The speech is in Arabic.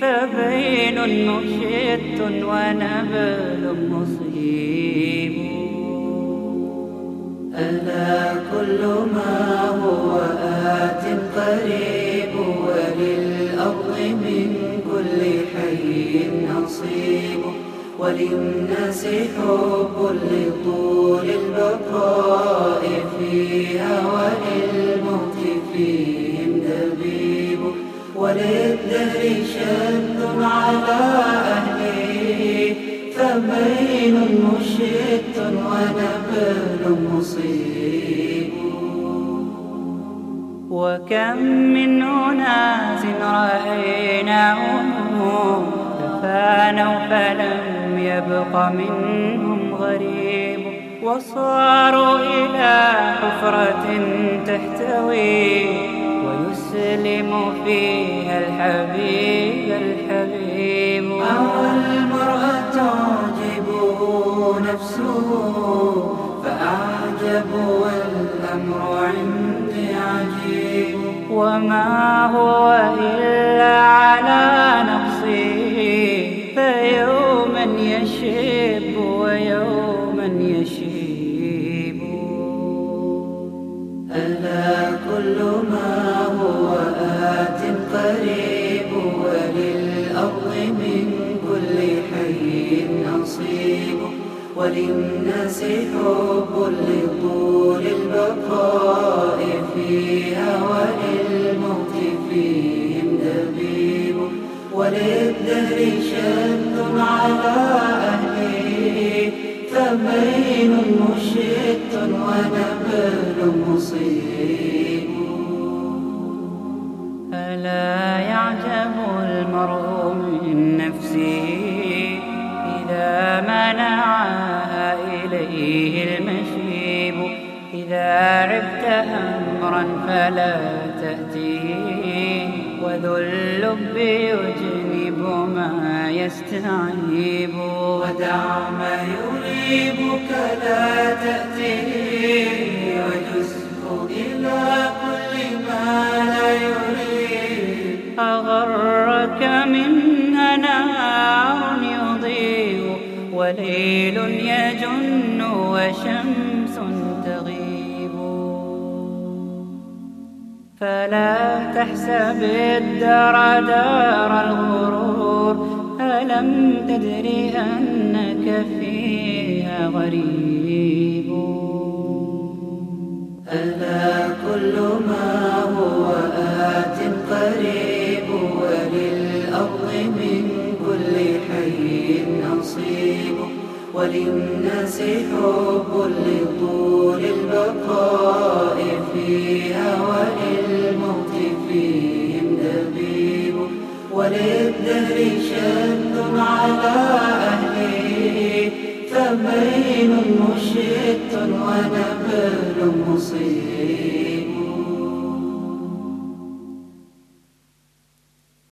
فبين مشت ونبل مصيب. ألا كل ما هو آت قريب وللأرض من كل حي نصيب. وللناس حب لطول البقاء فيها وللموت فيهم دبيب. وللدهر شد على أهله فبين مشت ونبل مصيب. وكم من أناس رأيناهم تفانوا فلم يبق منهم غريب. وصاروا إلى حفرة تحتوي. ويسلم فيها الحبيب الحبيب. أو المرأة تعجبه نفسه فأعجب والأمر عندي عجيب. وما هو إلا على نقصه فيوما يشب ويوما يشيب. ألا كل ما هو وللناس حب لطول البقاء فيها وللموت فيهم دبيب وللدهر شد على أهله. فبين مشت ونبل مصيب. عبت أمرا فلا تأتيه وذو اللب يجنب ما يستعيب. ودع ما يريبك لا تأتيه وجزه إلى كل ما لا يريب. أغرك منها نار يضيء وليل يجن وشمس فلا تحسب الدار دار الغرور. ألم تدري أنك فيها غريب؟ ألا كل ما هو آت قريب وللأرض من كل حي نصيب وللناس حب لطول وللدهر شد على أهله فبين مشت ونبل مصيب